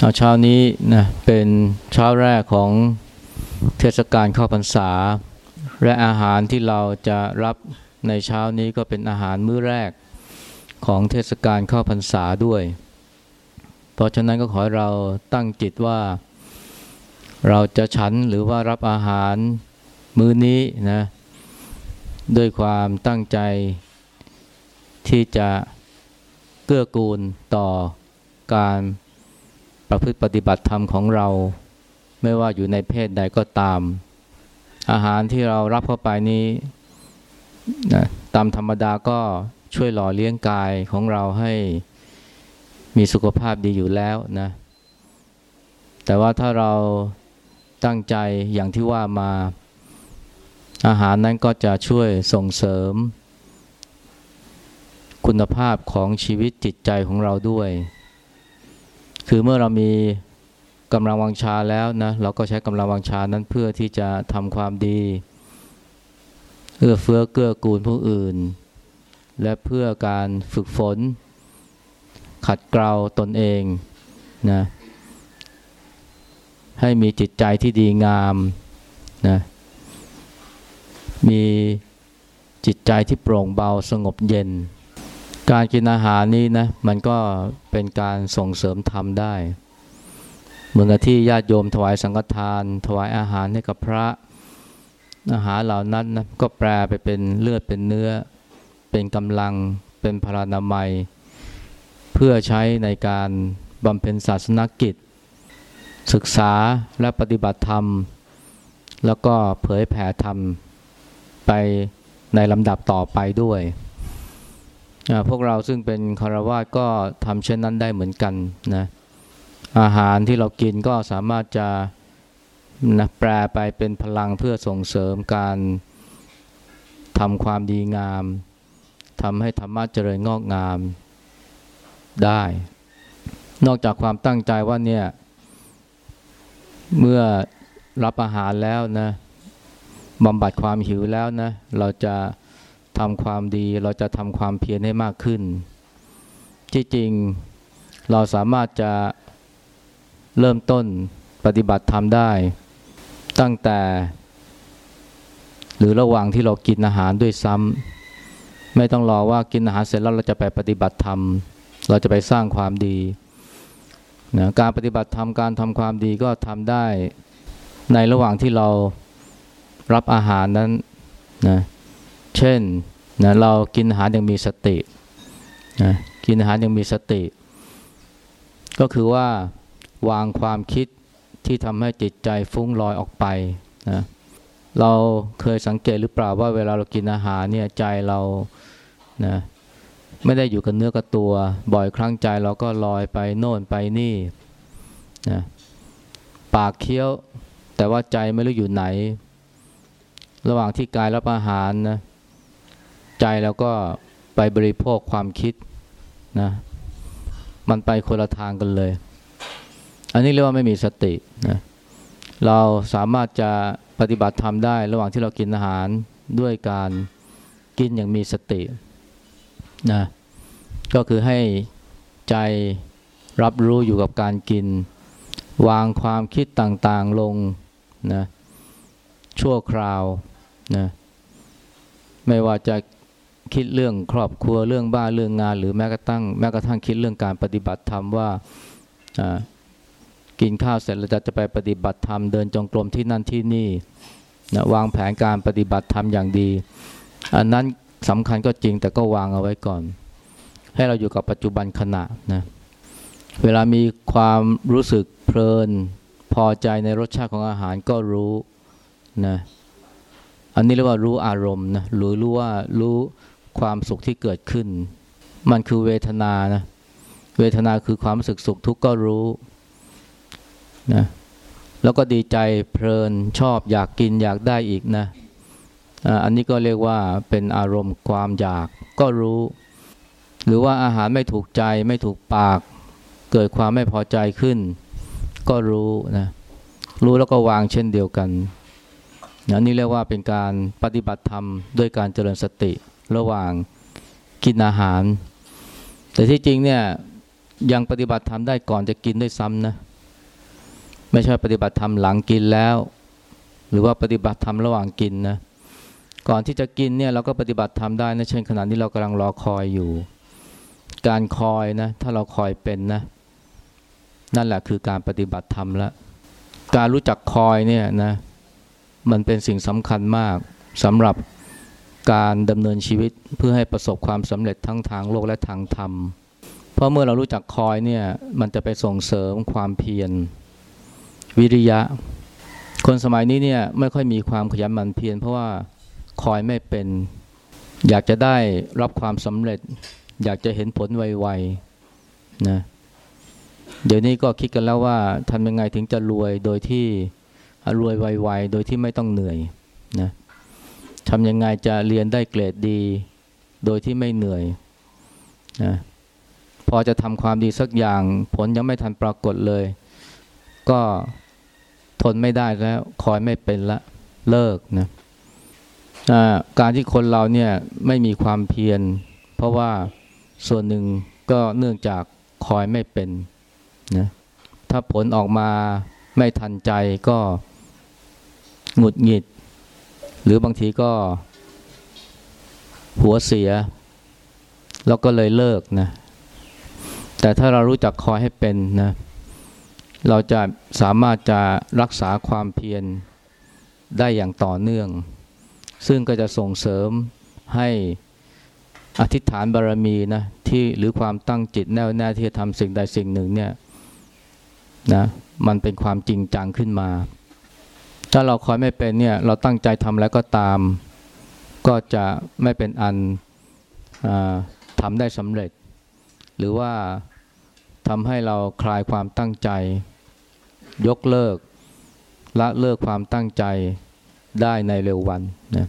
เอาเช้านี้นะเป็นเช้าแรกของเทศกาลเข้าพรรษา และอาหารที่เราจะรับในเช้านี้ก็เป็นอาหารมื้อแรกของเทศกาลเข้าพรรษาด้วย เพราะฉะนั้นก็ขอให้เราตั้งจิตว่า เราจะฉันหรือว่ารับอาหารมื้อนี้นะด้วยความตั้งใจที่จะเกื้อกูลต่อการ ประพฤติปฏิบัติธรรมของเรา ไม่ว่าอยู่ในเพศใดก็ตาม อาหารที่เรารับเข้าไปนี้นะตามธรรมดาก็ช่วยหล่อเลี้ยงกายของเราให้มีสุขภาพดีอยู่แล้วนะแต่ว่าถ้าเราตั้งใจอย่างที่ว่ามา อาหารนั้นก็จะช่วยส่งเสริม คุณภาพของชีวิตจิตใจของเราด้วย คือเมื่อเรามีกำลังวังชาแล้วนะเราก็ใช้กำลังวังชานั้นเพื่อที่จะทำความดีเอื้อเฟื้อเกื้อกูลผู้อื่น และเพื่อการฝึกฝน ขัดเกลาตนเองนะให้มีจิตใจที่ดีงามนะมีจิตใจที่โปร่งเบาสงบเย็น การกินอาหารนี้นะมันก็เป็นการส่งเสริมธรรมได้ เหมือนกับที่ญาติโยมถวายสังฆทาน ถวายอาหารให้กับพระอาหารเหล่านั้นนะก็แปลไปเป็นเลือดเป็นเนื้อ เป็นกำลังเป็นพลานามัย เพื่อใช้ในการบำเพ็ญศาสนกิจ ศึกษาและปฏิบัติธรรม แล้วก็เผยแผ่ธรรมไปในลำดับต่อไปด้วย พวกเราซึ่งเป็นคารวาสก็ทำเช่นนั้นได้เหมือนกันนะอาหารที่เรากินก็สามารถจะนะแปลไปเป็นพลังเพื่อส่งเสริมการทำความดีงามทำให้ธรรมะเจริญงอกงามได้ นอกจากความตั้งใจว่าเนี่ย เมื่อรับอาหารแล้วนะบำบัดความหิวแล้วนะ เราจะ ทำความดีเราจะทำความเพียรให้มากขึ้น ที่จริงเราสามารถจะเริ่มต้นปฏิบัติธรรมได้ ตั้งแต่ หรือระหว่างที่เรากินอาหารด้วยซ้ำไม่ต้องรอว่ากินอาหารเสร็จแล้วเราจะไปปฏิบัติธรรม เราจะไปสร้างความดีนะการปฏิบัติธรรมการทำความดีก็ทำได้ในระหว่างที่เรารับอาหารนั้นนะ เช่นนะเรากินอาหารยังมีสตินะกินอาหารยังมีสติ ก็คือว่าวางความคิดที่ทำให้จิตใจฟุ้งลอยออกไปนะเราเคยสังเกตหรือเปล่าว่าเวลาเรากินอาหารเนี่ยใจเรานะไม่ได้อยู่กับเนื้อกับตัว บ่อยครั้งใจเราก็ลอยไปโน่นไปนี่นะปากเคี้ยว แต่ว่าใจไม่รู้อยู่ไหน ระหว่างที่กายรับอาหารนะ ใจเราก็ไปบริโภคความคิดนะมันไปคนละทางกันเลย อันนี้เรียกว่าไม่มีสตินะเราสามารถจะปฏิบัติธรรมได้ ระหว่างที่เรากินอาหารด้วยการกินอย่างมีสตินะก็คือให้ใจรับรู้อยู่กับการกิน วางความคิดต่างๆลงนะชั่วคราวนะไม่ว่าจะ คิดเรื่องครอบครัวเรื่องบ้านเรื่องงาน หรือแม้กระทั่งแม้กระทั่งคิดเรื่องการปฏิบัติธรรมว่ากินข้าวเสร็จเราจะจะไปปฏิบัติธรรมเดินจงกรมที่นั่นที่นี่นะวางแผนการปฏิบัติธรรมอย่างดี อันนั้นสำคัญก็จริงแต่ก็วางเอาไว้ก่อน ให้เราอยู่กับปัจจุบันขณะนะเวลามีความรู้สึกเพลิน พอใจในรสชาติของอาหารก็รู้นะอันนี้เรียกว่ารู้อารมณ์นะหรือรู้ว่ารู้ ความสุขที่เกิดขึ้น มันคือเวทนานะเวทนาคือความรู้สึกสุขทุกข์ก็รู้นะแล้วก็ดีใจเพลินชอบอยากกินอยากได้อีกนะอันนี้ก็เรียกว่าเป็นอารมณ์ความอยากก็รู้ หรือว่าอาหารไม่ถูกใจไม่ถูกปาก เกิดความไม่พอใจขึ้น ก็รู้นะรู้แล้วก็วางเช่นเดียวกันนะนี่เรียกว่าเป็นการปฏิบัติธรรมด้วยการเจริญสติ ระหว่างกินอาหาร แต่ที่จริงเนี่ยยังปฏิบัติธรรมได้ก่อนจะกินด้วยซ้ำนะ ไม่ใช่ปฏิบัติธรรมหลังกินแล้ว หรือว่าปฏิบัติธรรมระหว่างกินนะ ก่อนที่จะกินเนี่ยเราก็ปฏิบัติธรรมได้นะเช่นขณะนี้เรากำลังรอคอยอยู่ การคอยนะ ถ้าเราคอยเป็นนะ นั่นแหละคือการปฏิบัติธรรมล้วการรู้จักคอยเนี่ยนะ มันเป็นสิ่งสำคัญมากสำหรับ การดำเนินชีวิตเพื่อให้ประสบความสำเร็จทั้งทางโลกและทางธรรม เพราะเมื่อเรารู้จักคอยเนี่ยมันจะไปส่งเสริมความเพียร วิริยะ คนสมัยนี้เนี่ยไม่ค่อยมีความขยันหมั่นเพียรเพราะว่าคอยไม่เป็น อยากจะได้รับความสำเร็จ อยากจะเห็นผลไวๆนะเดี๋ยวนี้ก็คิดกันแล้วว่าทำยังไงถึงจะรวยโดยที่รวยไวๆโดยที่ไม่ต้องเหนื่อยนะ ทำยังไงจะเรียนได้เกรดดี โดยที่ไม่เหนื่อยนะพอจะทำความดีสักอย่าง ผลยังไม่ทันปรากฏเลย ก็ทนไม่ได้แล้ว คอยไม่เป็นละเลิกนะการที่คนเราเนี่ยไม่มีความเพียร เพราะว่าส่วนหนึ่งก็เนื่องจากคอยไม่เป็นนะถ้าผลออกมาไม่ทันใจก็หงุดหงิด หรือบางทีก็หัวเสีย แล้วก็เลยเลิกนะแต่ถ้าเรารู้จักคอยให้เป็นนะเราจะสามารถจะรักษาความเพียรได้อย่างต่อเนื่อง ซึ่งก็จะส่งเสริมให้อธิษฐานบารรมีนะที่หรือความตั้งจิตแน่วแน่ที่จะทำสิ่งใดสิ่งหนึ่งเนี่ยนะมันเป็นความจริงจังขึ้นมา ถ้าเราคอยไม่เป็นเนี่ยเราตั้งใจทำแล้วก็ตาม ก็จะไม่เป็นอันทำได้สำเร็จ หรือว่าทำให้เราคลายความตั้งใจ ยกเลิก ละเลิกความตั้งใจได้ในเร็ววันนะ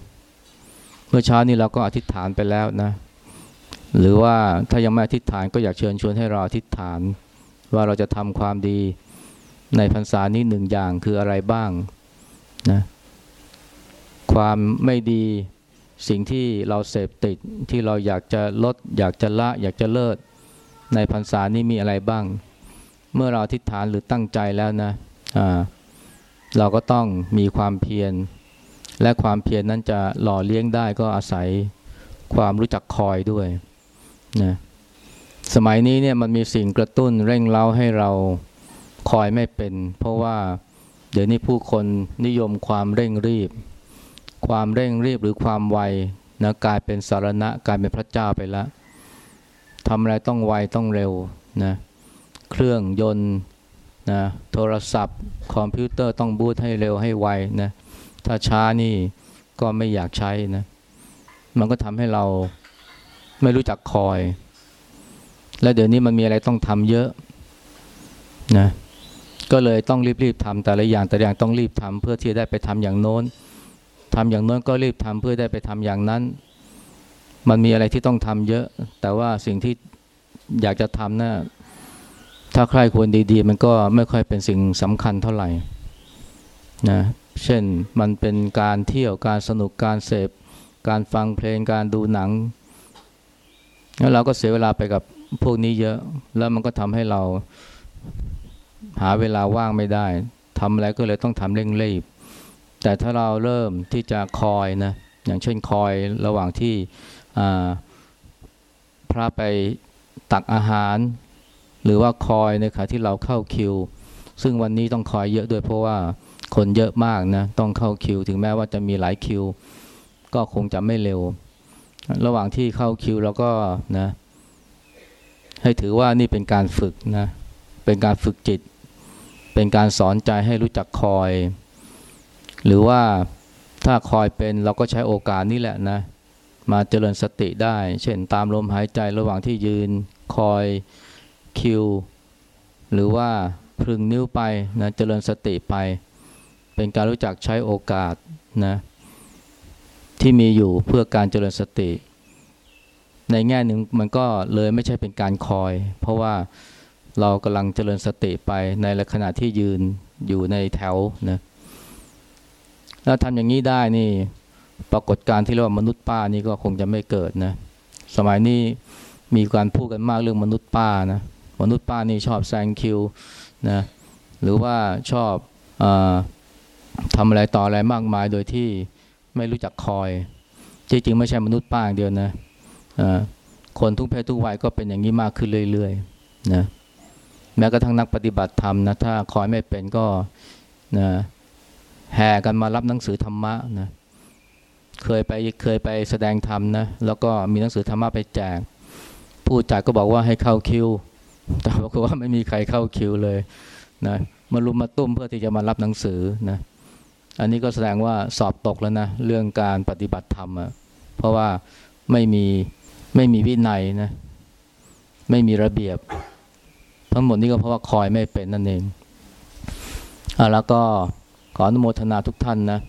เมื่อเช้านี้เราก็อธิษฐานไปแล้วนะ หรือว่าถ้ายังไม่อธิษฐานก็อยากเชิญชวนให้เราอธิษฐาน ว่าเราจะทำความดีในพรรษานี้หนึ่งอย่างคืออะไรบ้าง นะความไม่ดีสิ่งที่เราเสพติดที่เราอยากจะลด อยากจะละ อยากจะเลิศในพรรษานี้มีอะไรบ้าง เมื่อเราอธิษฐานหรือตั้งใจแล้วนะะเราก็ต้องมีความเพียร และความเพียรนั้นจะหล่อเลี้ยงได้ก็อาศัยความรู้จักคอยด้วยนะสมัยนี้เนี่ยมันมีสิ่งกระตุ้นเร่งเร้าให้เราคอยไม่เป็น เพราะว่า เดี๋ยวนี้ผู้คนนิยมความเร่งรีบ ความเร่งรีบหรือความไวนะกลายเป็นสารณะกลายเป็นพระเจ้าไปแล้วทำอะไรต้องไวต้องเร็วนะเครื่องยนต์นะโทรศัพท์ คอมพิวเตอร์ต้องบูตให้เร็วให้ไวนะถ้าช้านี่ก็ไม่อยากใช้นะมันก็ทำให้เราไม่รู้จักคอย และเดี๋ยวนี้มันมีอะไรต้องทำเยอะนะ ก็เลยต้องรีบๆทำแต่ละอย่างแต่ละอย่างต้องรีบทำเพื่อที่จะได้ไปทำอย่างโน้นทำอย่างโน้นก็รีบทำเพื่อได้ไปทำอย่างนั้น มันมีอะไรที่ต้องทำเยอะ แต่ว่าสิ่งที่อยากจะทำนะ่ะถ้าใครควรดีๆ มันก็ไม่ค่อยเป็นสิ่งสำคัญเท่าไหร่นะเช่นมันเป็นการเที่ยวการสนุกการเสพ การฟังเพลงการดูหนัง แล้วเราก็เสียเวลาไปกับพวกนี้เยอะ แล้วมันก็ทำให้เรา หาเวลาว่างไม่ได้ทำอะไรก็เลยต้องทำเร่งรีบ แต่ถ้าเราเริ่มที่จะคอยนะอย่างเช่นคอยระหว่างที่พระไปตักอาหาร หรือว่าคอยในขณะที่เราเข้าคิว ซึ่งวันนี้ต้องคอยเยอะด้วยเพราะว่าคนเยอะมากนะต้องเข้าคิว ถึงแม้ว่าจะมีหลายคิว ก็คงจะไม่เร็ว ระหว่างที่เข้าคิวเราก็นะให้ถือว่านี่เป็นการฝึกนะ เป็นการฝึกจิต เป็นการสอนใจให้รู้จักคอย หรือว่าถ้าคอยเป็นเราก็ใช้โอกาสนี้แหละนะ มาเจริญสติได้ เช่นตามลมหายใจระหว่างที่ยืนคอยคิว หรือว่าพึงนิ้วไปนะเจริญสติไป เป็นการรู้จักใช้โอกาสนะที่มีอยู่เพื่อการเจริญสติ ในแง่หนึ่งมันก็เลยไม่ใช่เป็นการคอย เพราะว่า เรากำลังเจริญสติไปในขณะที่ยืนอยู่ในแถวนะแล้วทำอย่างนี้ได้นี่ ปรากฏการที่เรียกว่ามนุษย์ป้านี่ก็คงจะไม่เกิดนะ สมัยนี้มีการพูดกันมากเรื่องมนุษย์ป้านะ มนุษย์ป้านี่ชอบแซงคิวนะ หรือว่าชอบอทำอะไรต่ออะไรมากมายโดยที่ไม่รู้จักคอย จริงๆ ไม่ใช่มนุษย์ป้าอย่างเดียวนะคนทุกเพศทุกวัยก็เป็นอย่างนี้มากขึ้นเรื่อยๆนะ แม้กระทั่งนักปฏิบัติธรรมนะถ้าคอยไม่เป็นก็นะแห่กันมารับหนังสือธรรมะนะเคยไปเคยไปแสดงธรรมนะแล้วก็มีหนังสือธรรมะไปแจก ผู้จัดก็บอกว่าให้เข้าคิว แต่ปรากฏว่าไม่มีใครเข้าคิวเลยนะมารุมมาตุ้มเพื่อที่จะมารับหนังสือนะอันนี้ก็แสดงว่าสอบตกแล้วนะเรื่องการปฏิบัติธรรมอะเพราะว่าไม่มีไม่มีวินัยนะไม่มีระเบียบ ทั้งหมดนี้ก็เพราะว่าคอยไม่เป็นนั่นเองอะแล้วก็ขออนุโมทนาทุกท่านนะ